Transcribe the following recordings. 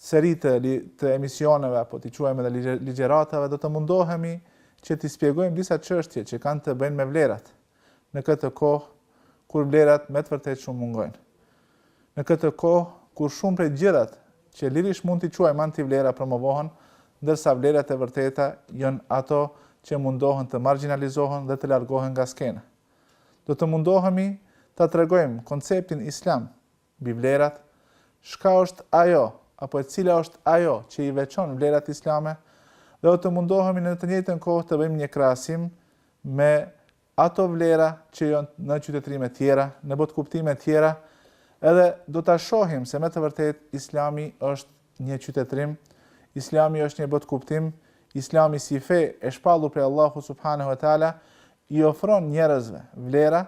seri të të emisioneve apo t'i quajmë edhe ligjëratave do të mundohemi që t'i spjegojmë disa çështje që kanë të bëjnë me vlerat në këtë kohë kur vlerat me të vërtetë shumë mungojnë. Në këtë kohë kur shumë prej gjërat që lirish mund t'i quajmë antivlera promovohen, ndërsa vlerat e vërteta janë ato që mundohen të marginalizohen dhe të largohen nga skena. Do të mundohemi ta tregojmë konceptin islam Mbi vlerat, Çka është ajo, apo e cila është ajo, që i veçon vlerat islame? Dhe do të mundohemi në të njëjtën kohë të bëjmë një krahasim me ato vlera që janë në qytetërime tjera, në botëkuptime tjera, edhe do ta shohim se me të vërtetë Islami është një qytetërim, Islami është një botëkuptim, Islami si fe e shpallur prej Allahut subhanehu ve teala i ofron njerëzve vlera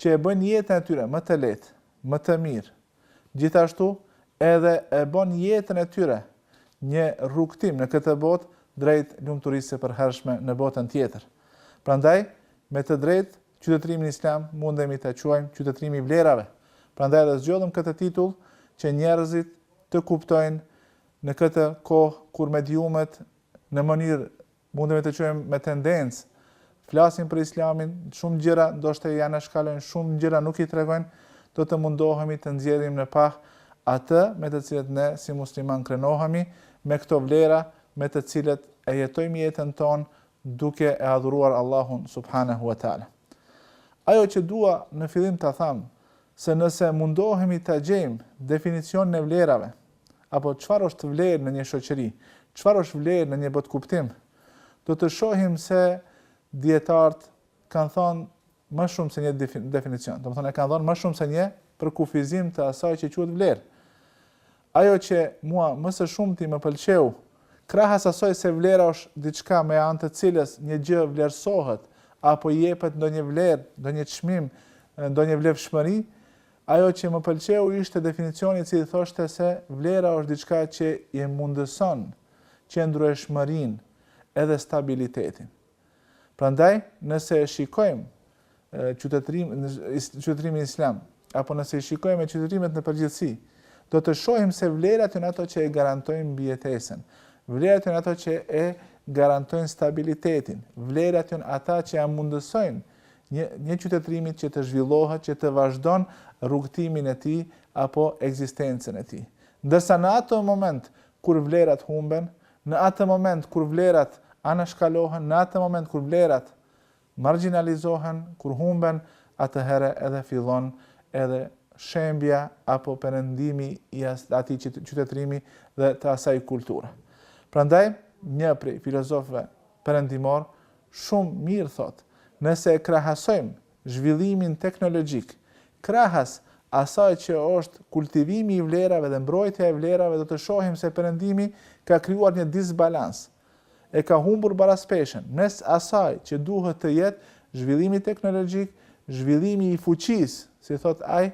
që e bëjnë jetën e tyre më të lehtë, më të mirë, gjithashtu edhe e bën jetën e tyre një rrugëtim në këtë botë drejt lumturisë së përhershme në botën tjetër. Prandaj, me të drejtë, qytetërimin islam mundemi ta quajmë qytetërim i vlerave. Prandaj edhe zgjodhëm këtë titull që njerëzit të kuptojnë në këtë kohë kur mediumet në mënyrë Mundemi të quajmë me tendencë, flasin për Islamin, shumë gjëra ndoshta i anashkalojnë, shumë gjëra nuk i tregojnë, do të mundohemi të nxjerrim në pah atë me të cilët ne si muslimanë krenohemi, me këto vlera me të cilat e jetojmë jetën tonë duke e adhuruar Allahun subhanehu ve teala. Ajo që dua në fillim ta them se nëse mundohemi ta gjejmë definicionin e vlerave, apo çfarë është vlerë në një shoqëri, çfarë është vlerë në një botëkuptim, do të shohim se dietarët kanë thënë më shumë se një definicion. Domethënë e kanë dhënë më shumë se një përkufizim të asaj që quhet vlerë. Ajo që mua më së shumti më pëlqeu, krahas asaj se vlera është diçka me anë të cilës një gjë vlerësohet apo i jepet ndonjë vlerë, ndonjë çmim, ndonjë vlefshmëri, Ajo që më pëlqeu ishte definicioni i cili thoshte se vlera është diçka që e mundëson qëndrueshmërinë edhe stabilitetin. Prandaj, nëse e shikojmë qytetërimin islam, apo nëse i shikojmë qytetërimet në përgjithësi, do të shohim se vlerat janë ato që e garantojnë mbijetesën. Vlerat janë ato që e garantojnë stabilitetin. Vlerat janë ata që e mundësojnë Një, një qytetërimi që të zhvillohet, që të vazhdon rrugëtimin e tij apo ekzistencën e tij. Ndërsa në atë moment kur vlerat humben, në atë moment kur vlerat anashkalohen, në atë moment kur vlerat margjinalizohen, kur humben, atëherë edhe fillon edhe shembja apo perëndimi i atij qytetërimi dhe të asaj kulture. Prandaj, një prej filozofëve perëndimorë, Shumë mirë thotë. Nëse e krahasojmë zhvillimin teknologjik krahas asaj që është kultivimi i vlerave dhe mbrojtja e vlerave do të shohim se Perëndimi ka krijuar një disbalans, e ka humbur baraspeshën, mes asaj që duhet të jetë zhvillimi teknologjik, zhvillimi i fuqisë, si thotë ai,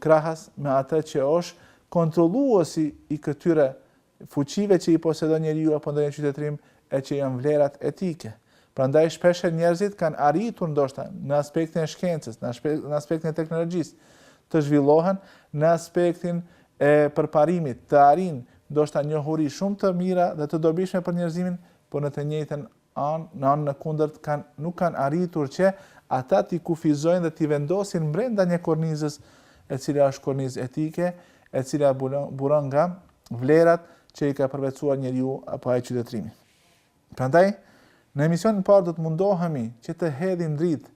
krahas me atë që është kontrolluesi i këtyre fuqive që i posedon njeriu apo ndonjë qytetërim e që janë vlerat etike. Prandaj shpesh njerëzit kanë arritur ndoshta në aspektin e shkencës, në aspektin e teknologjisë të zhvillohen, në aspektin e përparimit të arrijnë ndoshta njohuri shumë të mira dhe të dobishme për njerëzimin, por në të njëjtën Anë, në anën e kundërt kanë, nuk kanë arritur që ata t'i kufizojnë dhe t'i vendosin brenda një kornizës e cila është kornizë etike, e cila buron nga vlerat që i ka përvetësuar njeriu apo ai qytetërim. Prandaj, në emisionin e parë do të mundohemi që të hedhim dritë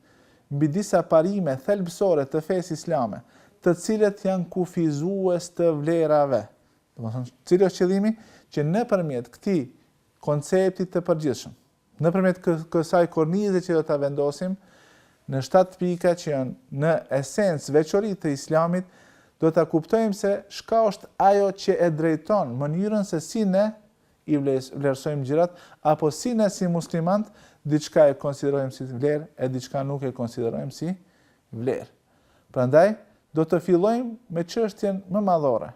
mbi disa parime thelbësore të fesë islame, të cilët janë kufizues të vlerave. Do të thonë, cili është qëllimi që nëpërmjet këtij konceptit të përgjithshëm, nëpërmjet kësaj kornize që do ta vendosim në shtatë pika që janë në esencë veçori të Islamit, do ta kuptojmë se çka është ajo që e drejton mënyrën se si ne i vlerësojmë gjërat apo si ne si muslimanë diçka e konsiderojmë si vlerë e diçka nuk e konsiderojmë si vlerë. Prandaj, do të fillojmë me çështjen më madhore,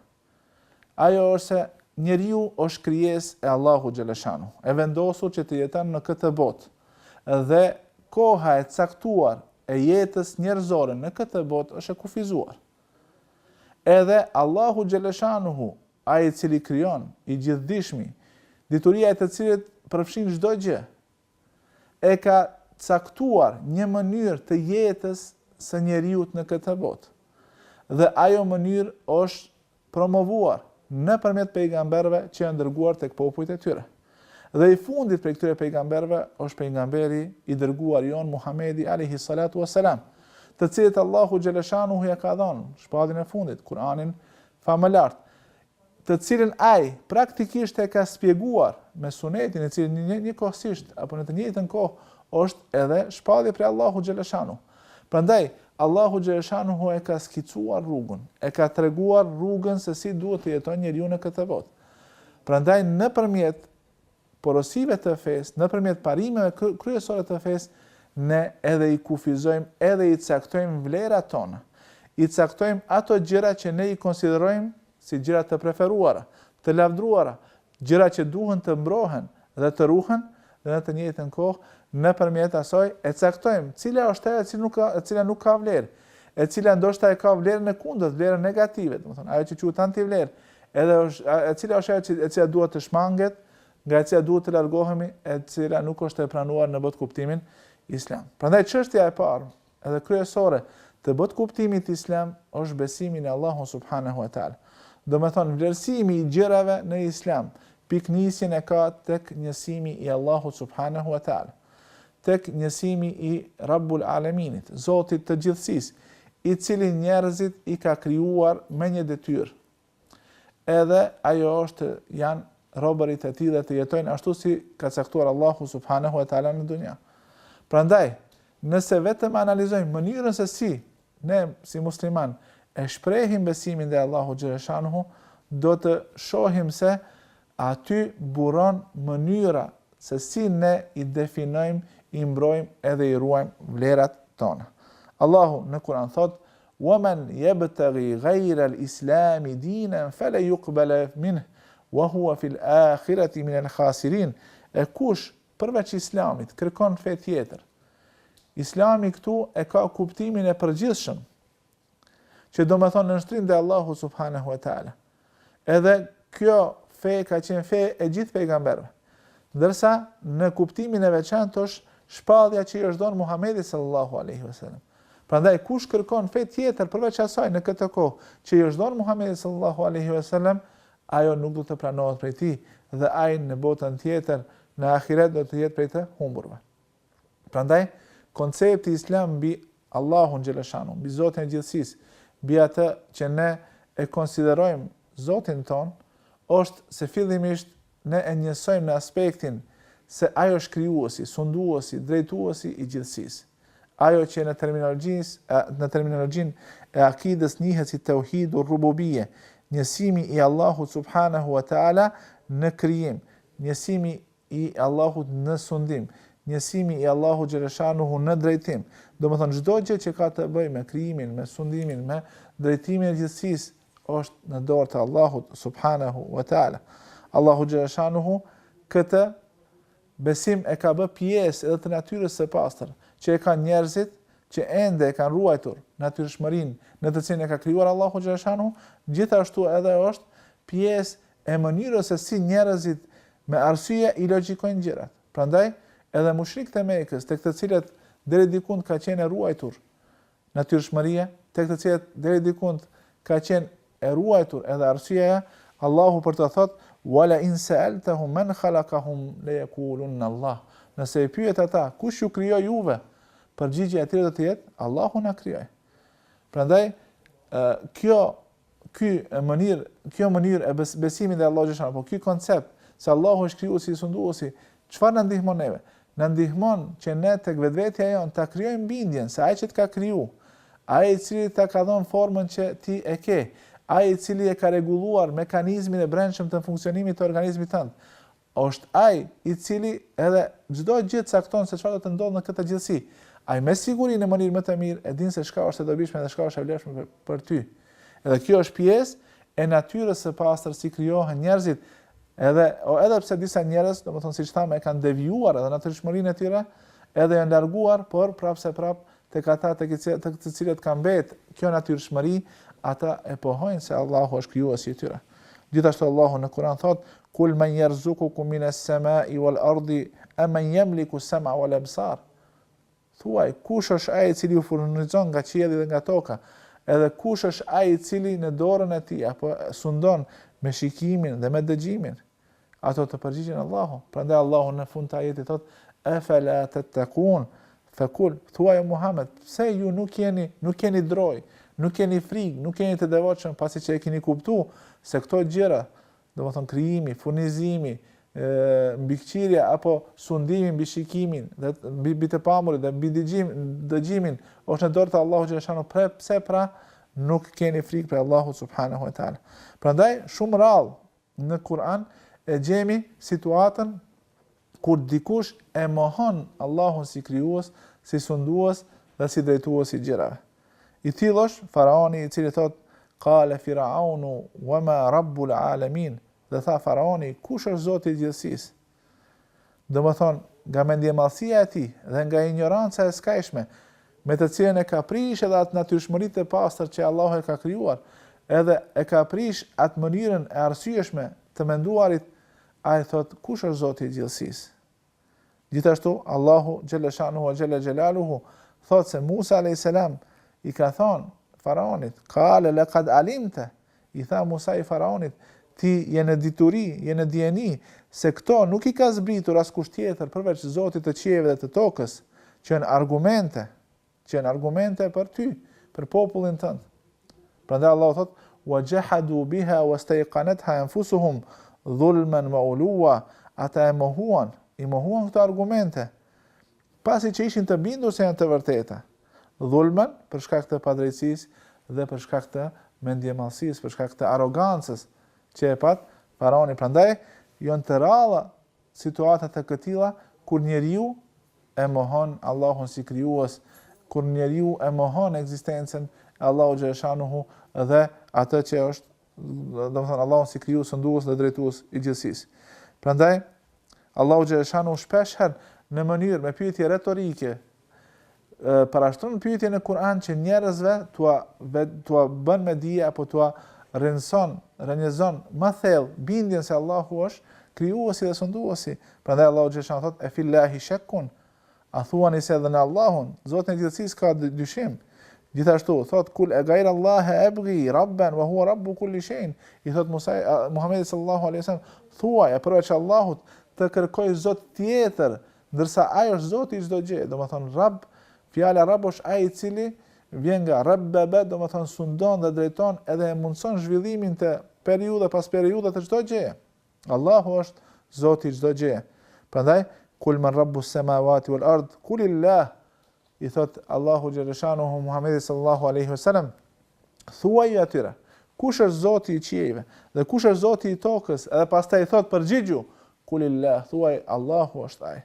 Ajo është se njeriu është krijesë e Allahut xheleshanuhu, e vendosur që të jeton në këtë botë dhe koha e caktuar e jetës njerëzore në këtë botë është e kufizuar. Edhe Allahu xheleshanuhu, Ai i cili krijon, i gjithëdijshmi, dituria e të cilit përfshin çdo gjë, e ka caktuar një mënyrë të jetës së njeriut në këtë botë. Dhe ajo mënyrë është promovuar nëpërmjet pejgamberëve që janë dërguar tek popujt e tyre. Dhe i fundit prej këtyre pejgamberëve është pejgamberi i dërguar jonë Muhamedi alejhi salatu uasselam, të cilit Allahu xheleshanuhu ia ka dhënë shpalljen e fundit, Kur'anin famëlart, të cilën ai praktikisht e ka shpjeguar me sunetin, e cili njëkohësisht apo në të njëjtën kohë është edhe shpallje prej Allahu xheleshanu. Prandaj Allahu xheleshanuhu e ka skicuar rrugën, e ka treguar rrugën se si duhet të jeton njeriu në këtë botë. Prandaj nëpërmjet porosive të fesë, nëpërmjet parimeve kryesore të fesë, ne edhe i kufizojmë edhe i caktojmë vlerat tona. I caktojmë ato gjëra që ne i konsiderojmë si gjëra të preferuara, të lavdruara, gjëra që duhen të mbrohen dhe të ruhen dhe në të njëjtën kohë nëpërmjet asaj e caktojmë cila është ajo e cila nuk ka vlerë, e cila ndoshta e ka vlerën e kundërt, vlerën negative, domethënë ajo që quhet antivlerë, Edhe është, e cila është ajo e cila duhet të shmanget, nga e cila duhet të largohemi, e cila nuk është e pranuar në botëkuptimin islam. Prandaj çështja e parë, edhe kryesore, të botëkuptimit islam është besimi në Allahun subhanahu wa taala. Domethonë vlerësimi i gjërave në islam, pikënisjen e ka tek njësimi i Allahut subhanahu wa taala. tek njësimi i Rabbul Aleminit, Zotit të Gjithësisë, i cili njerëzit i ka krijuar me një detyrë. Edhe ajo është t'jenë robërit e tij dhe të jetojnë ashtu siç ka caktuar Allahu subhanahu wa taala në dunja. Prandaj, nëse vetëm analizojmë mënyrën se si Ne, si muslimanë, e shprehim besimin ndaj Allahut xheleshanuhu, do të shohim se aty buron mënyra se si ne i definojmë, i mbrojmë edhe i ruajmë vlerat tona. Allahu në Kur'an thotë: "Wa man yabtaghi ghayra al-islam dinan falan yuqbala minhu wa huwa fi al-akhirati min al-khasirin." E kush Përveç Islamit, kërkon fe tjetër. Islami këtu e ka kuptimin e përgjithshëm, që domethonë nënshtrim ndaj Allahut subhanahu wa ta'ala. Edhe kjo fe ka qenë fe e gjithë pejgamberëve. Ndërsa në kuptimin e veçantë është shpallja që i është dhonë Muhammedit sallallahu aleyhi vësallam. Prandaj, kush kërkon fe tjetër përveç asaj në këtë kohë që i është dhonë Muhammedit sallallahu aleyhi vësallam, Ajo nuk do të pranohet prej tij dhe ai në botën tjetër, në ahiret do të jetë prej të humburve. Prandaj, koncepti islam mbi Allahun xhelle shanu, mbi Zotin e Gjithësisë, mbi atë që ne e konsiderojmë Zotin tonë, është se fillimisht ne e njësojmë në aspektin se ai është krijuesi, sunduesi, drejtuesi i gjithësisë. Ajo që në terminologjisë, në terminologjinë e akidës njihet si tauhidur rububije, njësimi i Allahut subhanahu wa ta'ala në krijim, njësimi i Allahut në sundim, njësimi i Allahut xheleshanuhu në drejtim. Domethënë çdo gjë që ka të bëjë me krijimin, me sundimin, me drejtimin e gjithësisë është në dorë të Allahut subhanahu wa ta'ala. Allahu xheleshanuhu këtë Besim e ka bë pjesë edhe të natyrës së pastër, që e kanë njerëzit, që ende e kanë ruajtur natyrshmërinë në të cilën e ka krijuar Allahu xheleshanuhu, gjithashtu edhe është pjesë e mënyrës se si njerëzit me arsye i logjikojnë gjërat. Prandaj, edhe mushrikët e Mekës, tek të cilët deri diku ka qenë e ruajtur natyrshmëria, tek të cilët deri dikund ka qenë e ruajtur edhe arsyja, Allahu për ta thotë, Wa la in sa'altahum men khalaqahum la yaqulunna Allah. Nëse i pyet ata, kush ju krijoi juve? Përgjigjja e tyre do të jetë, Allahu na krijoi. Prandaj, kjo ky mënyrë, kjo mënyrë e bes, besimit te Allahu xheleshanuhu, apo ky koncept se Allahu është krijuesi, sunduesi, çfarë na ndihmon neve? Na ndihmon që ne tek vetvetja jonë ta krijojmë bindjen se ai që të ka kriju, ai i cili ta ka dhonë formën që ti e ke, ai i cili e ka rregulluar mekanizmin e brendshëm të funksionimit të organizmit tënd, Është Ai, i Cili edhe çdo gjë e cakton se çfarë do të ndodhë në këtë gjithësi. Ai me siguri në mënyrë më të mirë e din se çka është e dobishme dhe çka është e vlefshme për ty. Edhe kjo është pjesë e natyrës së pastër si krijohen njerëzit, edhe o edhe pse disa njerëz, domethënë siç thamë, e kanë devijuar edhe natyrshmërinë e tyre, edhe janë larguar, por prapë se prapë Tek ata tek të cilët ka mbetë kjo natyrshmëri, ata e pohojnë se Allahu është krijuesi i tyre. Gjithashtu Allahu në Kur'an thotë: "Kul men yarzuqukum min as-sama'i wal-ardi am man yamliku as-sam'a wal-absar?" Thuaj, kush është ai i cili ju furnizon nga qielli dhe nga toka? Edhe kush është ai i cili në dorën e tij apo sundon me shikimin dhe me dëgjimin? Ata do të përgjigjen Allahu. Prandaj Allahu në fund të ajetit thotë: "Afala tattaqun?" Fakul, thuaj Muhammed, pse ju nuk jeni, nuk keni drojë, nuk keni frikë, nuk keni të devotshëm pasi që e keni kuptuar se këto gjëra, domethënë krijimi, furnizimi, mbikëqyrja apo sundimi mbi shikimin dhe mbi mbi të pamurit dhe mbi dëgjim, dëgjimin është në dorë të Allahut xheleshanuhu, pse pra nuk keni frikë prej Allahut subhanahu wa taala. Prandaj shumë rrallë Në Kur'an e gjejmë situatën kur dikush e mohon Allahun si krijues, si sundues dhe si drejtues i gjërave. I tillë është faraoni i cili thotë, Qala Fir'aunu, Wama Rabbul Alemin, dhe tha faraoni, Kush është Zoti i gjithësisë? Domethënë, nga mendjemadhësia e tij dhe nga injoranca e skajshme, me të cilën e ka prishë edhe atë natyrshmëri të pastër që Allahu e ka krijuar, edhe e ka prishë atë mënyrën e arsyeshme të të menduarit, ai thotë, Kush është Zoti i gjithësisë? Gjithashtu, Allahu, xhelle shanuhu wa xhelle xhelaluhu, thotë se Musa alejhi selam i ka thënë Faraonit, Qale laqad alimte, I tha Musai Faraonit, Ti je në dituri, je në dijeni, se këto nuk i ka zbritur askush tjetër përveç Zotit të qiejve dhe të tokës, që janë argumente, që janë argumente për ty, për popullin tënd. Prandaj Allahu thotë, Wa jahadu biha wastayqanatha anfusuhum dhulman wa uluwa, ata e mohuan, i mohuan këto argumente, pasi që ishin të bindur se janë të vërteta, dhulmen, për shkak të padrejtësisë dhe për shkak të mendjemadhësisë, për shkak të arrogancës që e pati faraoni. Prandaj janë të rralla situata të këtilla kur njeriu e mohon Allahun si krijues, kur njeriu e mohon ekzistencën e Allahut xhaleshanuhu dhe atë që është domethënë Allahun si krijues, sundues dhe drejtues i gjithësisë. Prandaj Allahu xhaleshanu shpesh herë në mënyrë me pyetje retorike parashtron pyetje në Kur'an që njerëzve t'ua bën me dije apo t'ua rrënjos, rrënjëzon më thellë bindjen se Allahu është krijuesi dhe sunduesi. Prandaj Allahu xhaleshanu thotë e fillahi shekkun, A thuani se edhe në Allahun, Zotin e gjithësisë ka dyshim? Gjithashtu, thotë, Kul e gajrë Allah e ebgi, rabben, wa hua rabbu kulli shein. I thotë Musa, Muhammedit sallallahu a.s. Thuaj, a përveç Allahut, të kërkoj Zot tjetër, ndërsa ai është Zoti i çdo gjëje. Domethënë, rab, fjala rab është ai i cili vjen nga rabbebe, domethënë, sundon dhe drejton edhe e mundëson zhvillimin periudhë pas periudhe të çdo gjëje. Allahu është Zoti i çdo gjëje. Prandaj, kul men rabbus semawati wal ard, kulillah, i thot Allahu xhaleshanuhu Muhamedit sallallahu alaihi wasallam, thuaj atyre, kush është Zoti i qiejve dhe kush është Zoti i tokës, edhe pastaj i thot përgjigju, kulillah, thuaj Allahu është ai.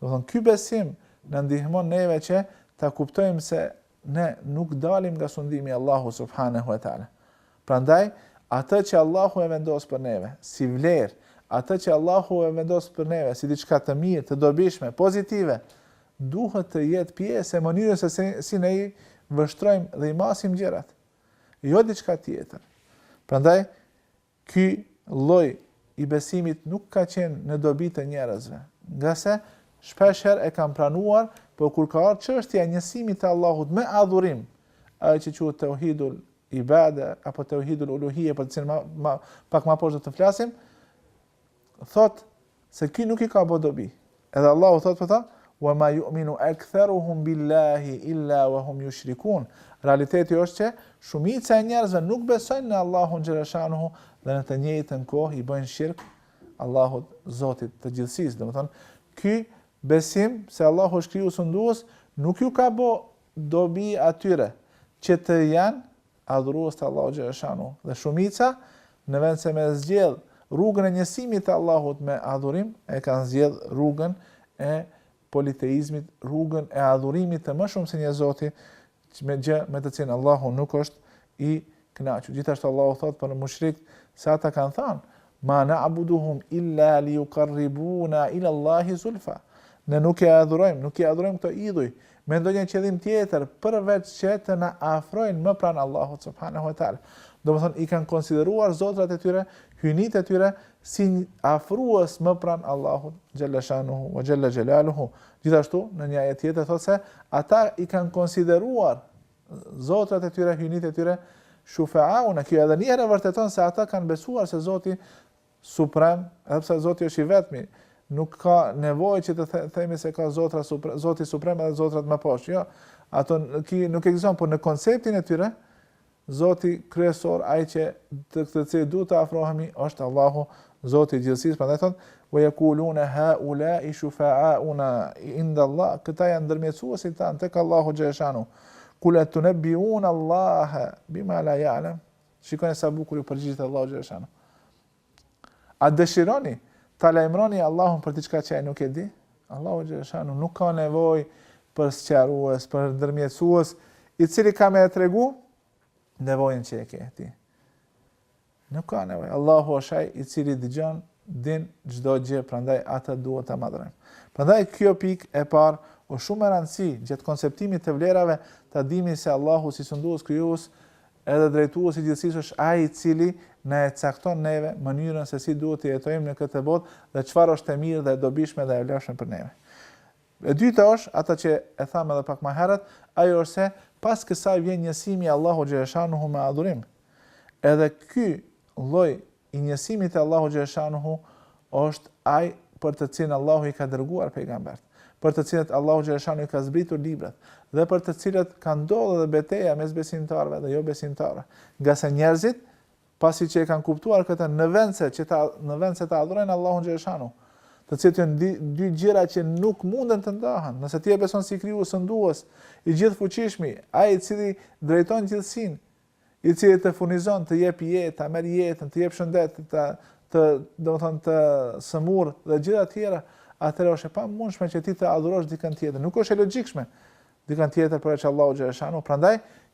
Domethënë ky besim na ndihmon neve që ta kuptojmë se Ne nuk dalim nga sundimi i Allahut subhanehu ve teala. Prandaj, atë që Allahu e vendos për neve, si vlerë, atë që Allahu e vendos për neve, si diçka të mirë, të dobishme, pozitive, duhet të jetë pjesë e mënyrës se si ne i vështrojmë dhe i masim gjërat. Jo diçka tjetër. Prandaj, Ky lloj i besimit nuk ka qenë në dobi të njerëzve, ngase shpesh herë e kanë pranuar, por kur ka ardhur çështja e njësimit të Allahut me adhurim, ajo që quhet teuhidul ibade apo teuhidul uluhije për të cilën pak më poshtë do të flasim, thotë se ky nuk i ka bë dobi. Edhe Allahu thotë për ta, "Wa ma yu'minu aktharuhum billahi illa wa hum yushrikun." Realiteti është që shumica e njerëzve nuk besojnë në Allahun xhaleshanuhu dhe në të njëjtën kohë i bëjnë shirk Allahut Zotit të gjithësisë. Domethënë, ky besim se Allahu është krijues sundues nuk ju ka bë dobi atyre që të janë adhurues të Allahut xhaleshanu, dhe shumica, në vend se me zgjedh rrugën e njësimit të Allahut me adhurim, e kanë zgjedh rrugën e politeizmit, rrugën e adhurimit të më shumë se një Zoti, gjë me të cilën Allahu nuk është i kënaqur. Gjithashtu Allahu thotë për mushrikt se ata kanë thënë, Ma na'buduhum illa li yuqarribuna ila Allahi zulfa. Ne nuk e adhurojmë, nuk i adhurojmë këto idhuj me ndonjë qëllim tjetër përveç që të na afrojnë më pranë Allahut subhanahu wa taala. Domethënë i kanë konsideruar zotrat e tyre, hyjnitë e tyre si afrues më pranë Allahut xhalla shanuhu wa xhalla jalaluhu. Gjithashtu në një ajet tjetër thotë se ata i kanë konsideruar zotrat e tyre, hyjnitë e tyre, shufa'auna, kjo edhe njëherë e vërteton se ata kanë besuar se Zoti suprem, edhe pse Zoti është i vetmi, nuk ka nevojë që të themi se ka zotra suprem, Zoti suprem edhe zotrat më poshtë. Jo, ato nuk ekziston, por në konceptin e tyre Zoti kryesor, ai që tek i cili duhet të afrohemi, është Allahu Zoti i gjithësisë prandaj thonë, "Wa yaquluna haula'i shufa'auna 'inda Allah", këta janë ndërmjetësuesit tanë tek Allahu xhaleshanu. "Kul atunabbi'una Allaha bima la ya'lam", shikoni sa bukur ju përgjigjet Allahu xhaleshanu. A dëshironi ta lajmëroni Allahun për diçka që ai nuk e di? Allahu xhaleshanu nuk ka nevojë për sqarues, për ndërmjetësues, i cili ka me tregu nevojën që e ke ti. Nuk ka nevojë. Allahu është ai i cili dëgjon, din çdo gjë, prandaj atë duhet ta madhërojmë. Prandaj kjo pikë e parë është shumë e rëndësishme gjatë konceptimit të vlerave, ta dimi se Allahu si sundues krijues edhe drejtues i gjithësisë është ai i cili na e cakton neve mënyrën se si duhet të jetojmë në këtë botë dhe çfarë është e mirë dhe e dobishme dhe e vlefshme për neve. E dyta është, ata që e thamë edhe pak ma herët, ajo është se pas kësaj vjen njësimi i Allahu xhaleshanuhu me adhurim. Edhe ky lloj i njësimit të Allahu xhaleshanuhu është ai për të cilën Allahu i ka dërguar pejgambert, për të cilët Allahu xhaleshanuhu i ka zbritur librat dhe për të cilët ka ndodh edhe beteja mes besimtarëve dhe jobesimtarëve, ngase njerëzit Pasi që e kanë kuptuar këtë, në vend se që ta në vend se ta adhurojnë Allahun xhaleshanu, të cilët janë dy, dy gjëra që nuk munden të ndahen. Nëse ti e beson si krijues, sundues, i gjithëfuqishmi, ai i cili drejton gjithësinë, i cili të furnizon, të jep jetë, ta merr jetën, të jep shëndet, të të domethënë të sëmur dhe gjitha të tjera, atëherë është e pamundshme që ti të adhurosh dikën tjetër. Nuk është e logjikshme dikën tjetër përveç Allahut xhaleshanu. Prandaj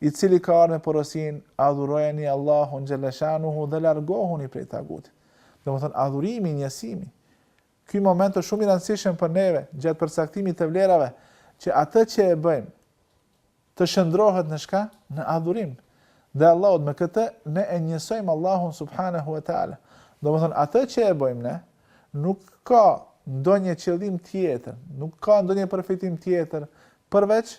I cili ka ardhur me porosinë, Adhurojeni Allahun xhelle shanuhu dhe largohuni prej tagutit. Domethënë adhurimi, njësimi. Ky moment është shumë i rëndësishëm për neve gjatë përcaktimit të vlerave, që atë që e bëjmë të shndrohet në çka? Në adhurim. Dhe Allahut me këtë ne e njësojmë Allahun subhanahu wa taala. Domethënë atë që e bëjmë ne nuk ka ndonjë qëllim tjetër, nuk ka ndonjë përfitim tjetër përveç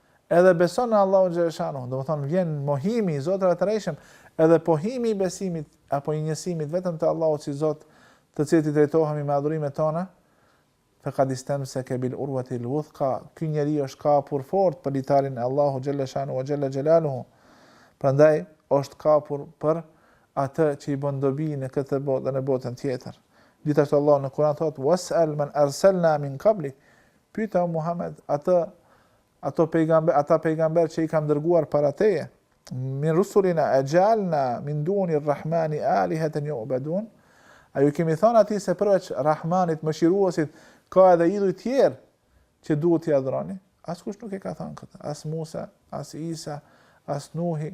Edhe beson në Allahun xhaleshanuhu, do të thonë vjen mohimi i zotave të rrejshëm, edhe pohimi i besimit apo i njësimit vetëm të Allahut si Zot, të cilit i drejtohemi me adhurimet tona, faqad istamsaka bil urwati al wuthqa, ky njeri është kapur fort për litarin e Allahut xhaleshanuhu wa xhalla xhelaluhu. Prandaj është kapur për atë që i bën dobi në këtë botë dhe në botën tjetër. Gjithashtu Allahu në Kur'an thotë: "Was'al man arsalna min qablik", Pyete o Muhamed atë, ato pejgamber, ata pejgamber që i kam dërguar para teje, min rusulina e gjalna min duni rrahmani aliheten jubedun, a ju kemi thonë atyre se përveç Rahmanit, mëshiruosit, ka edhe idhuj tjerë që duhet t'i adhroni? Askush nuk e ka thonë këtë, as Musa, as Isa, as Nuhi,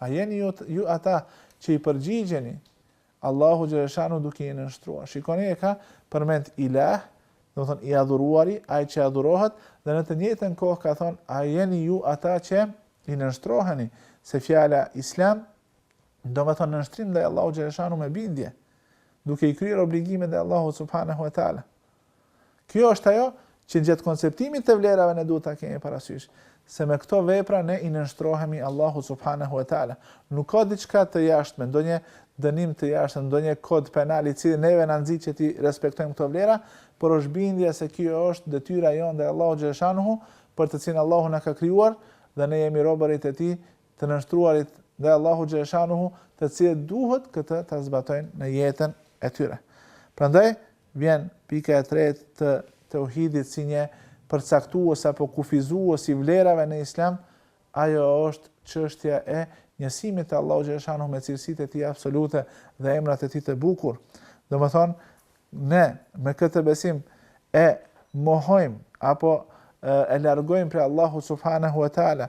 A jeni ju, ju ata që i përgjigjeni Allahut xheleshanuhu duke iu nënshtruar. Shikoni e ka përmend ilah, domethonë i adhuruari, ai që adhurohet, dhe në të njëtën kohë ka thonë, a jeni ju ata që i nënshtroheni, se fjala islam, domethonë nënshtrim ndaj Allahut xheleshanuhu me bindje, duke i kryer obligimet e Allahut subhanehu ve teala. Kjo është ajo që gjatë konceptimit të vlerave ne duhet ta kemi parasysh, se me këto vepra ne i nënshtrohemi Allahut subhanehu ve teala. Nuk ka diçka të jashtme, ndonjë dënim të jashtëm, ndonjë kod penal i cili neve na nxit që t'i respektojmë këto vlera, por është bindja se kjo është detyra jonë ndaj Allahut xheleshanuhu, për të cilin Allahu na ka krijuar dhe ne jemi robërit e Tij, të nënshtruarit ndaj Allahut xheleshanuhu, të cilët duhet këtë ta zbatojnë në jetën e tyre. Prandaj, Vjen pika e tretë e teuhidit si një përcaktues apo kufizues i vlerave në Islam, ajo është çështja e njësimit të Allahut xhaleshanuhu me cilësitë e Tij absolute dhe emrat e Tij të bukur. Domethënë, ne me këtë besim e mohojmë apo e largojmë prej Allahut subhanehu ve teala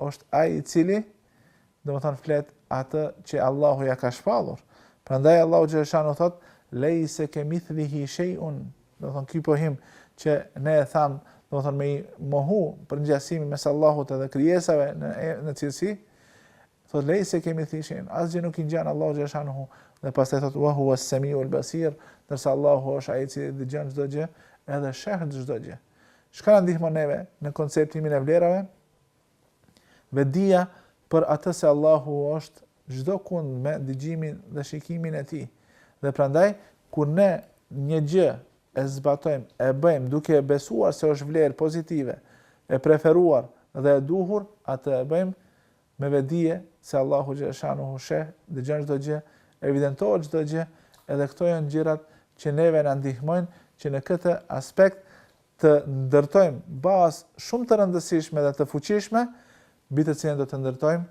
është ai i cili domethënë flet atë që Allahu ja ka shpallur. Prandaj Allahu xhashanu thot leysa kamithlihi shay'un. Domethënë ky pohim që ne e tham, domethënë me mohu përngjasimin mes Allahut dhe krijesave në në cilësi, thot leysa kamithlihi shay'un. Asgjë nuk i ngjan Allahu xhashanu dhe pastaj thot wa huwa as-sami'ul basir, ndërsa Allahu është ai i cili dëgjon çdo gjë edhe sheh çdo gjë. Çka na ndihmon neve në konceptimin e vlerave? Vetëdija për atë se Allahu është çdo kund me dëgjimin dhe shikimin e tij. Dhe prandaj kur ne një gjë e zbatojmë, e bëjmë duke e besuar se është vlerë pozitive, e preferuar dhe e duhur, atë e bëjmë me vetëdije se Allahu xhaleshanuhu sheh, dëgjon çdo gjë, evidentohet çdo gjë, edhe këto janë gjërat që neve na ndihmojnë që në këtë aspekt të ndërtojmë bazë shumë të rëndësishme dhe të fuqishme, mbi të cilën do të ndërtojmë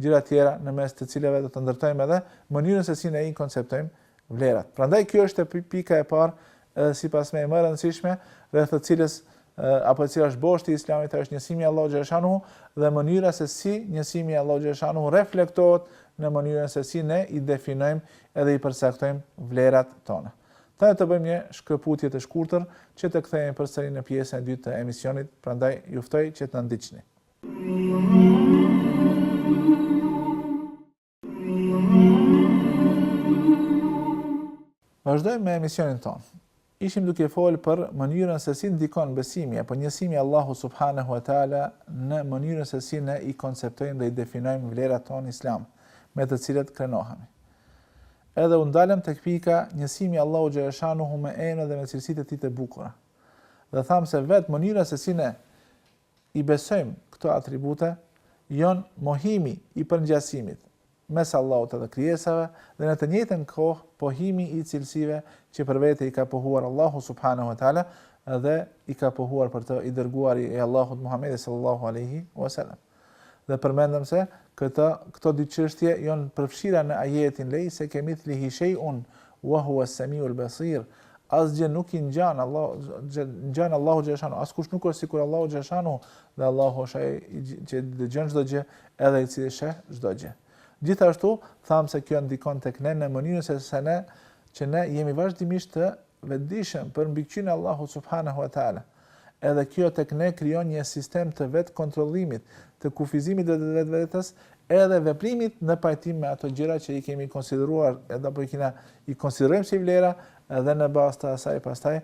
gjërat tjera në mes të cilave do të ndërtojmë edhe mënyrën se si ne i konceptojmë vlerat. Prandaj kjo është pika e parë edhe sipas meje më e rëndësishme rreth të cilës apo e cila është boshti i Islamit është njësimi i Allahut xhashanu dhe mënyra se si njësimi i Allahut xhashanu reflektohet në mënyrën se si ne i definojmë edhe i përcaktojmë vlerat tona. Ta e të bëjmë një shkëputje të shkurtër që të kthehemi përsëri në pjesën e dytë të emisionit, prandaj ju ftoj që të na ndiqni. Vazhdojmë me emisionin tonë. Ishim duke folë për mënyrën se si ndikon besimi apo njësimi i Allahut subhanahu wa taala në mënyrën se si ne i konceptojmë dhe i definojmë vlerat tona islame, me të cilat krenohemi. Edhe u ndalëm tek pika, Njësimi i Allahut xhaleshanuhu me emrat dhe me cilësitë e Tij të bukura. Dhe thamë se vetë mënyra se si ne i besojmë këto atribute jon mohimi i përngjasimit mes Allahut edhe krijesave dhe në të njëjtën kohë pohimi i cilësive që për vete i ka pohuar Allahu subhanehu ve teala dhe i ka pohuar për të i dërguari i Allahut Muhamedi sallallahu alejhi wasallam. Dhe përmendëm se, këta, këto dy çështje janë të përfshira në ajetin lej se kemithlihi shej'un wa huwa s-sami'ul basir, Asgjë nuk i ngjan Allahu, ngjan Allahu xhaleshanu, askush nuk është sikur Allahu xhaleshanu, dhe Allahu është Ai që dëgjon çdo gjë, edhe i cili sheh çdo gjë. Gjithashtu, thamë se kjo ndikon tek ne në mënyrën se se ne, që ne jemi vazhdimisht të vetëdijshëm për mbikëqyrjen e Allahut subhanehu wa ta'ala. Edhe kjo tek ne krijon një sistem të vetëkontrollimit, të kufizimit dhe të vetvetes dhe veprimit në pajtim me ato gjëra që i kemi konsideruar apo i kena i konsiderojmë si vlera dhe në bazë të asaj pastaj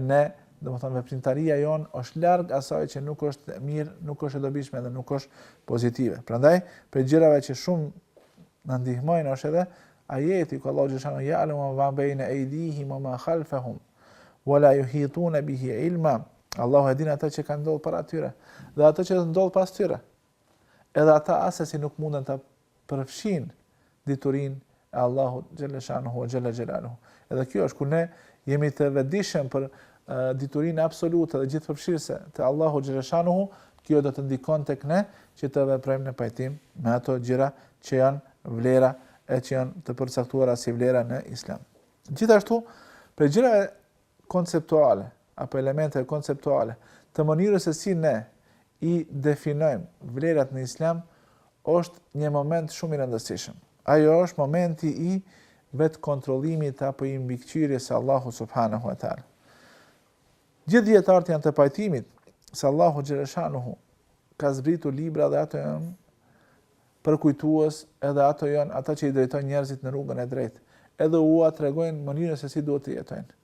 ne domethënë veprimtaria jonë është larg asaj që nuk është e mirë, nuk është e dobishme dhe nuk është pozitive. Prandaj, prej gjërave që shumë na ndihmojnë është edhe ajeti ku Allahu xheleshanuhu ya'lamu ma baina aydihim wa ma khalfahum. Wala yuhituna bihi ilma. Allahu e din atë që ka ndodhur para tyre dhe atë që do të ndodhë pas tyre. Edhe ata asesi nuk mundën ta përfshijnë diturinë e Allahut xheleshanuhu wa xhele xhelaluhu. Edhe kjo është kur ne jemi të vetëdijshëm për diturinë absolute dhe gjithëpërfshirëse të Allahut xheleshanuhu, kjo do të ndikon tek ne që të veprojmë në pajtim me ato gjëra që janë vlera e që janë të përcaktuara si vlera në Islam. Gjithashtu, prej gjërave konceptuale, apo elementeve konceptuale, të mënyrës se si ne i definojmë vlerat në islam, është një moment shumë i rëndësishëm. Ajo është momenti i vetëkontrollimit apo i mbikëqyrjes së Allahut subhanahu ve teala. Gjithë dijetarët janë të pajtimit se Allahu xheleshanuhu ka zbritur libra dhe ato përkujtues, edhe ato janë ata që i drejtojnë njerëzit në rrugën e drejtë, edhe ua tregojnë mënyrën se si duhet të jetojnë.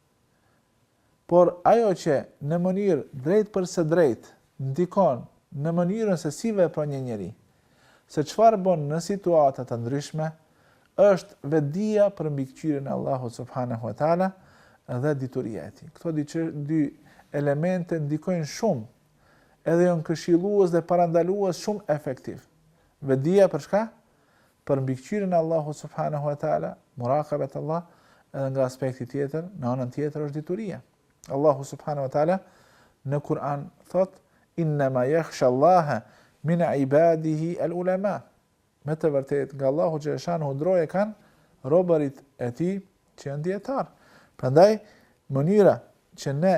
Por ajo që në mënyrë drejtpërsëdrejt ndikon në mënyrën se si vepron një njeri, se çfarë bën në situata të ndryshme, është vetëdija për mbikëqyrjen e Allahut subhanahu ve teala dhe dituria e tij. Këto dy elemente ndikojnë shumë Edhe jon këshillues dhe parandalues shumë efektiv. Vetëdija për çka? Për mbikëqyrjen e Allahut subhanahu ve teala, murakabet Allah, edhe nga aspekti tjetër, në anën tjetër është dituria. Allahu subhanahu ve teala në Kur'an thotë: "Innama yakhsha Allaha min ibadihi al-ulama." Me të vërtetë, nga Allahu xheleshanuhu drojë kanë robërit e tij që janë dijetarë. Prandaj, mënyra që ne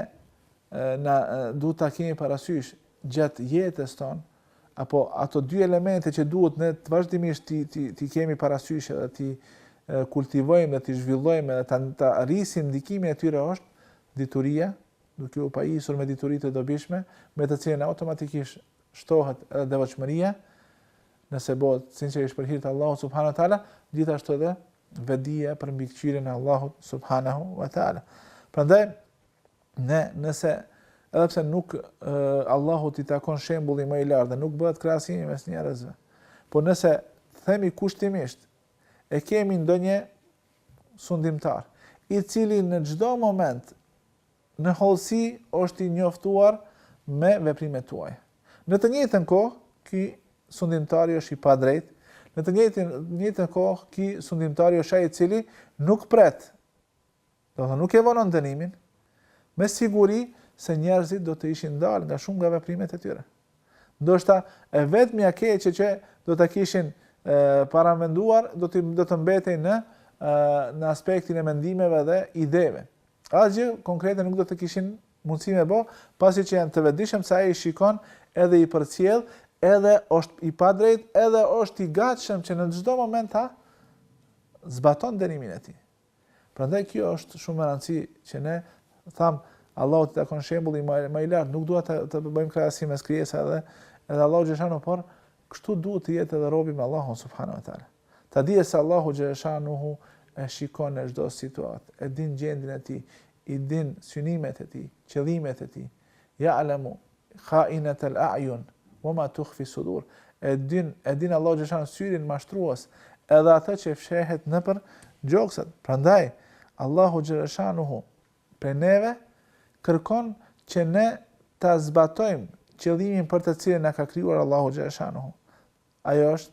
na duhet ta kemi parasysh gjatë jetës tonë, apo ato dy elemente që duhet ne të vazhdimisht t'i, t'i, t'i kemi parasysh edhe t'i kultivojmë dhe t'i zhvillojmë edhe ta, ta rrisim ndikimin e tyre është dituria, duke u pajisur me dituritë e dobishme, me të cilën automatikisht shtohet edhe devotshmëria, nëse bëhet sinqerisht për hir të Allahut subhanahu wa taala, gjithashtu edhe vetëdija për mbikëqyrjen e Allahut subhanahu wa taala. Prandaj ne nëse edhe pse nuk Allahut i takon shembulli më i lartë dhe nuk bëhet krahasimi mes njerëzve, po nëse themi kushtimisht e kemi ndonjë sundimtar, i cili në çdo moment Në hollësi është i njoftuar me veprimet tuaja. Në të njëjtën kohë, ky sundimtar është i padrejtë, në të njëjtën kohë ky sundimtar është ai i cili nuk pret, domethënë nuk e vonon dënimin, me siguri se njerëzit do të ishin ndalë nga shumë nga veprimet e tyre. Ndoshta e vetmja e keqe që do ta kishin paramenduar do të do të mbetej në në aspektin e mendimeve dhe ideve. Asgjë konkrete nuk do të kishin mundësi me bo, pasi që janë të vetëdijshëm se ai i shikon edhe i përcjell edhe është i padrejtë edhe është i gatshëm që në çdo moment ta zbaton dënimin e tij. Prandaj kjo është shumë e rëndësishme që ne tham Allahut i takon shembulli më më i lartë, nuk du të të bëjmë krahasim mes krijesave edhe edhe Allahut xhaleshanuhu por kështu duhet të jetë edhe robi me Allahun subhanahu wa taala. Ta dijë se Allahu xhaleshanuhu e shikon në çdo situatë, e din gjendjen e tij, i din synimet e tij, qëllimet e tij. Ja'lemu kha'inatal a'yun wama tukhfi sudur. E din, e din Allahu xhaleshanuhu syrin mashtrues, edhe atë që fshehet nëpër gjoksa. Prandaj Allahu xhaleshanuhu prej neve kërkon që ne ta zbatojmë qëllimin për të cilin na ka krijuar Allahu xhaleshanuhu. Ajo është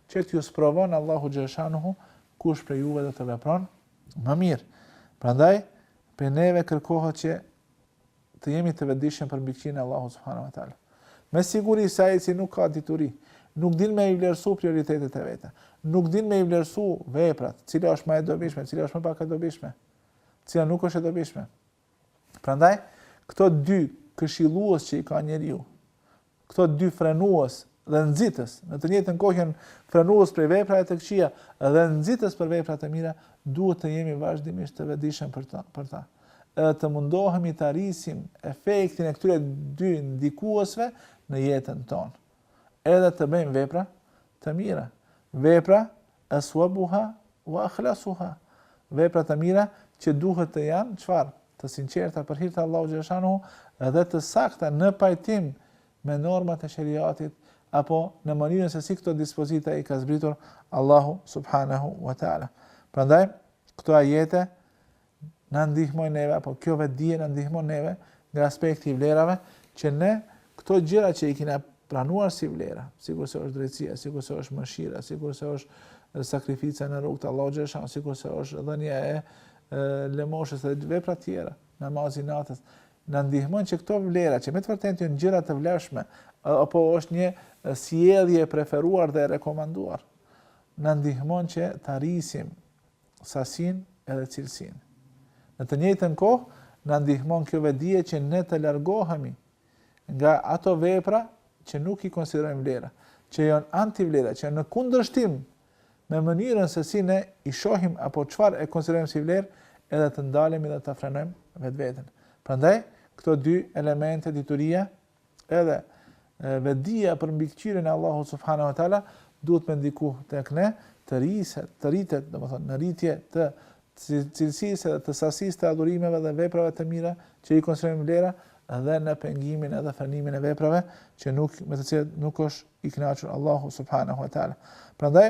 Që t'ju sprovon Allahu xhaleshanuhu kush prej juve do të vepron më mirë. Prandaj prej neve kërkohet që të jemi të vetëdijshëm për mbikëqyrjen e Allahut subhanahu wa taala. Me siguri se ai që nuk ka dituri, nuk din me i vlerësu prioritetet e veta, nuk din me i vlerësu veprat, cila është ma e dobishme, cila është më pak e dobishme, cila nuk është e dobishme. Prandaj, këto dy këshillues që i ka njeriu, Këto dy frenues dhe nxitës, në të njëjtën kohë janë frenues prej veprave të këqija dhe nxitës për vepra të mira, duhet të jemi vazhdimisht të vetëdijshëm për ta, për ta edhe të mundohemi ta rrisim efektin e këtyre dy ndikuesve në jetën tonë. Edhe të bëjmë vepra të mira, vepra Aswabuha wa akhlasuha, vepra të mira që duhet të janë çfarë? Të sinqerta për hir të Allahut xhaleshanuhu dhe të sakta në pajtim me normat e sheriatit apo në mënyrën se si këto dispozita i ka zbritur Allahu subhanahu wa taala. Prandaj këto ajete na ndihmojnë neve, apo kjo vetëdije na ndihmon neve nga aspekti i vlerave, që ne këto gjëra që i kina pranuar si vlera, sikurse është drejtësia, sikurse është mëshira, sikurse është sakrifica në rrugë të Allahut xhaleshanuhu, sikurse është dhënia e, e lëmoshës dhe vepra tjera, namazi i natës, na ndihmon që këto vlera, që me të vërtetë janë gjëra të vlefshme, apo është një sjellje e preferuar dhe e rekomanduar, na ndihmon që të rrisim sasinë edhe cilësinë. Në të njëjtën kohë, na ndihmon kjo vetëdije që ne të largohemi nga ato vepra që nuk i konsiderojmë vlera, që janë antivlera, që janë në kundërshtim me mënyrën se si ne i shohim apo çfarë e konsiderojmë si vlerë, edhe të ndalemi dhe të frenojmë vetveten. Prandaj, këto dy elemente dituria Edhe vetëdija për mbikëqyrjen e Allahut subhanahu wa taala duhet me ndiku tek ne të rriset, të rritet, domethënë në rritje të cilësisë dhe të sasisë të adhurimeve dhe veprave të mira që i konsiderojmë vlera dhe në pengimin edhe frenimin e veprave që nuk me të cilat nuk është i kënaqur Allahu subhanahu wa taala. Prandaj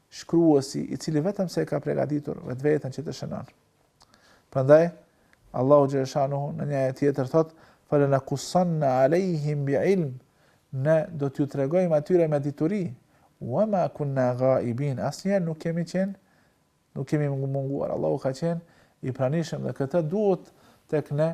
shkruesi i cili vetëm se e ka pregaditur vetveten që të shënon. Prandaj Allahu xhaleshanuhu në një ajet tjetër thot fala na kusanna alehim bi ilm ne do t'ju tregojmë atyre me dituri wa ma kunna ghaibin asnjëherë nuk kemi qen nuk kemi munguar Allahu ka qen i pranishëm dhe këtë duhet tek ne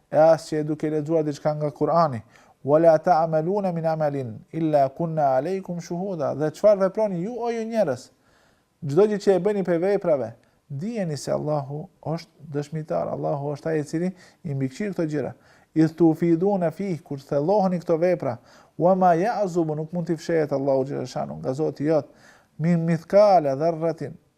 E as që je duke lexuar diçka nga Kur'ani, Wala ta'maluna min amalin illa kunna alejkum shuhuda, dhe çfarë veproni ju o ju njerëz, çdo gjë që e bëni prej veprave, dijeni se Allahu është dëshmitar, Allahu është ai i cili i mbikëqir këto gjëra, idh tufiduna fih, kur thelloheni këto vepra, wama ya'zubu nuk mund t'i fshehet Allahu xheleshanu nga Zoti jot, min mithkale dharratin,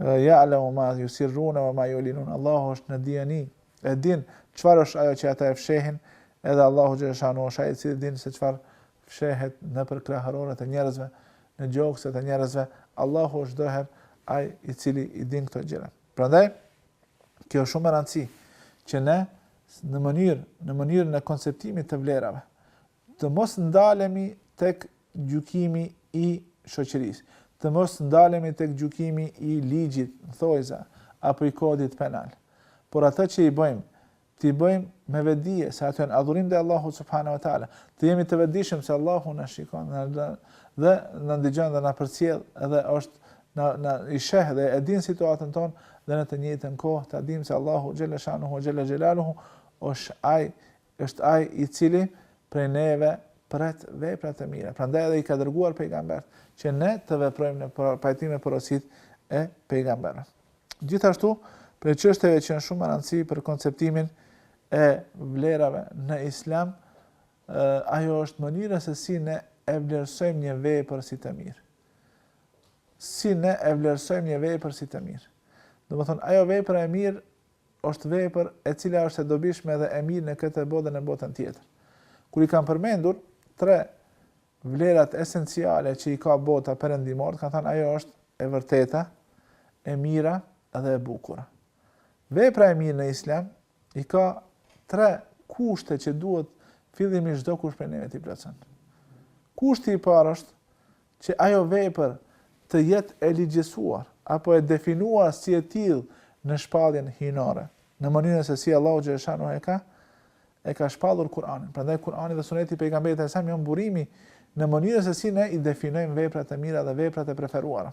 Ja'lemu ma yusirrune wa ma yu'linun. Allahu është në dijeni, e din çfarë është ajo që ata e fshehin, edhe Allahu xhaleshanu është ai i cili din se çfarë fshehet nëpër kraharorët e njerëzve, në gjokset e njerëzve. Allahu është doher ai i cili i din këto gjëra. Prandaj kjo është shumë e rëndësishme që ne në mënyrë në mënyrën e konceptimit të vlerave Të mos ndalemi tek gjykimi i shoqërisë, të mos ndalemi tek gjykimi i ligjit, në thonjëza, apo i kodit penal. Por atë që i bëjmë, t'i bëjmë me vetëdije se atë janë adhurim ndaj Allahut subhanahu wa taala. Të jemi të vetëdijshëm se Allahu na shikon dhe na ndëgjon dhe na përcjell dhe është na na i sheh dhe e din situatën tonë dhe në të njëjtën kohë ta dimë se Allahu xhela shanuhu xhela xhelaluhu është ai Është ai i cili prej neve pret vepra të mira. Prandaj edhe i ka dërguar pejgambert, që ne të veprojmë në pajtim me porositë e pejgamberëve. Gjithashtu, prej çështjeve që janë shumë me rëndësi për konceptimin e vlerave në Islam, ajo është mënyra se si ne e vlerësojmë një vepër si të mirë. Si ne e vlerësojmë një vepër si të mirë. Domethënë, ajo vepër e mirë është vepër e cila është e dobishme dhe e mirë në këtë botë dhe në botën tjetër. Kur i kanë përmendur tre vlerat esenciale që i ka bota, perëndimorët, kanë thënë ajo është e vërteta, e mira dhe e bukura. Vepra e mirë në Islam i ka tre kushte që duhet fillimisht çdo kush prej neve t'i plotëson. Kushti i parë është që ajo vepër të jetë e ligjësuar apo e definuar si e tillë në shpalljen hyjnore, në mënyrën se si Allahu xhaleshanuhu e ka e ka shpallur Kur'anin. Prandaj Kur'ani dhe Suneti i pejgamberit alajhi salam janë burimi në mënyrën se si ne i definojmë veprat e mira dhe veprat e preferuara.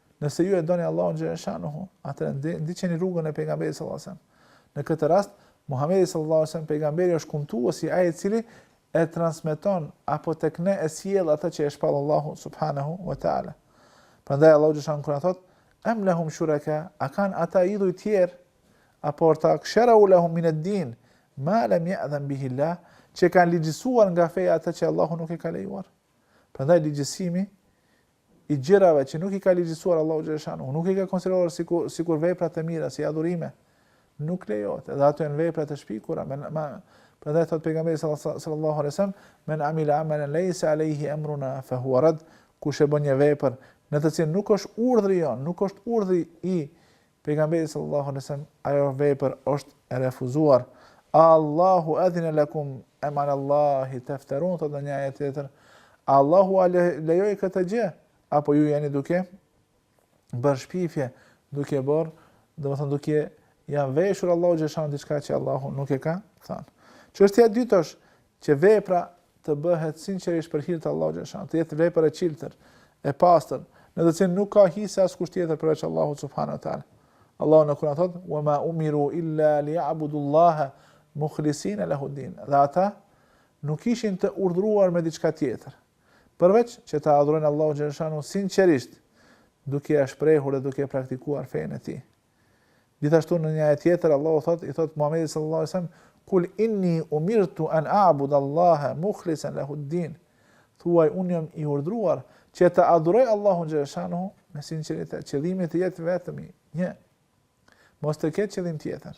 Nëse ju e doni Allahun xhela shanuhu, atëherë ndi, ndiqeni rrugën e pejgamberit sallallahu alajhi wasallam. Në këtë rast, Muhamedi sallallahu alajhi wasallam pejgamberi është kumtuesi ai i cili e transmeton apo tek ne e sjell atë që e shpall Allahu subhanahu wa taala. Prandaj Allahu xhela shanuhu kur na thotë Em lehum shuraka, a kanë ata idhuj tjerë apo ortakë, shera'u lehum min ad-din ma lam ya'dhan bihi Allah, që kanë ligjësuar nga feja atë që Allahu nuk e ka lejuar. Prandaj ligjësimi i gjërave që nuk i ka ligjësuar Allahu xhaleshanu, nuk i ka konsideruar sikur sikur vepra të mira, si adhurime, nuk lejohet. Edhe ato janë vepra të shpikura, me, me prandaj thot pejgamberi sallallahu alaihi wasallam, men amila amalan laysa alayhi amruna fa huwa rad, kush e bën një vepër në të cilën nuk është urdhri jonë, nuk është urdhri i Pejgamberit sallallahu alejhi ve sellem ajo vepër është e refuzuar A Allahu adhina lakum em ala Allahi tefterun thotë në një ajet tjetër A Allahu a lejoi këtë gjë apo ju jeni duke bërë shpifje duke bërë domethënë duke ja veshur Allahut xhelshanuhu diçka që Allahu nuk e ka thënë Çështja e dytë është Që vepra të bëhet sinqerisht për hir të Allahut xhalesha, të jetë vepër e çiltër, e pastër, në të cilën nuk ka hise askush tjetër përveç Allahut subhanahu wa taala. Allahu në Kur'an thotë: "Wa ma umiru illa liya'budullaha mukhlisina lahu-din." Dhe ata nuk ishin të urdhëruar me diçka tjetër, përveç që ta adhurojnë Allahun xhaleshanu sinqerisht, duke ia shprehur dhe duke praktikuar fenë e tij. Gjithashtu në një ajet tjetër Allahu thotë i thotë Muhamedit sallallahu alaihi wasallam kul inni umirtu an a'budu Allaha mukhlisan lahu ad-din. Thuaj unë jam i urdhëruar që ta adhuroj Allahun xhaleshanu me sinqeritet, qëllimi të jetë vetëm një. Mos të ketë qëllim tjetër.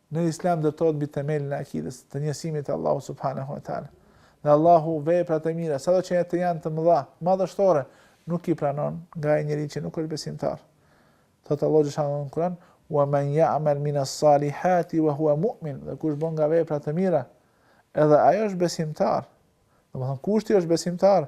Në Islam ndërtohet mbi themelin e akidës, të njësimit të Allahut subhanehu ve teala. Dhe Allahu veprat e mira, sado që të jenë të mëdha, madhështore, nuk i pranon nga ai njeri që nuk është besimtar. Thotë Allahu xhelshanuhu në Kur'an, "Wa man ya'mal min as-salihati wa huwa mu'min", dhe kush bën nga veprat e mira, edhe ai është besimtar. Domethënë kushti është besimtar.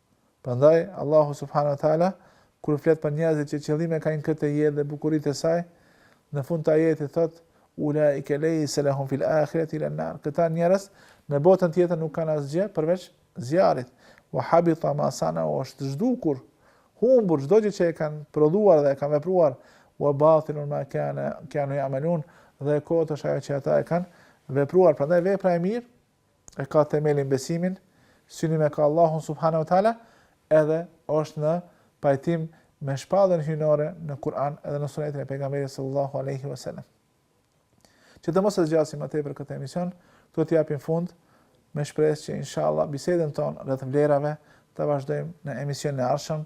Prandaj, Allahu subhanahu wa ta'ala, kur flet për njerëzit që qëllim e kanë këtë jetë dhe bukuritë e saj, në fund të ajetit thotë, Ulaike lejse lehum fil ahireti il-len nar. Këta njerëz, në botën tjetër nuk kanë asgjë përveç zjarit. Wa habita ma sanau, u është zhdukur, humbur çdo gjë që e kanë prodhuar dhe e kanë vepruar, wa batilun ma kane, kane ja'melun, dhe kotë është ajo që ata e kanë vepruar. Prandaj vepra e mirë, e ka themelin besimin, synim e ka Allahun subhanehu ve teala, edhe është në pajtim me shpalljen hyjnore në Kur'an edhe në sunetin e pejgamberit sallallahu alaihi wasallam. Që të mos e zgjasim më tepër këtë emision, do t'i japim fund me shpresë që inshallah bisedën tonë rreth vlerave ta vazhdojmë në emisionin e ardhshëm.